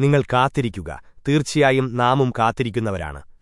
നിങ്ങൾ കാത്തിരിക്കുക. തീർച്ചയായും നാമും കാത്തിരിക്കുന്നവരാണ്.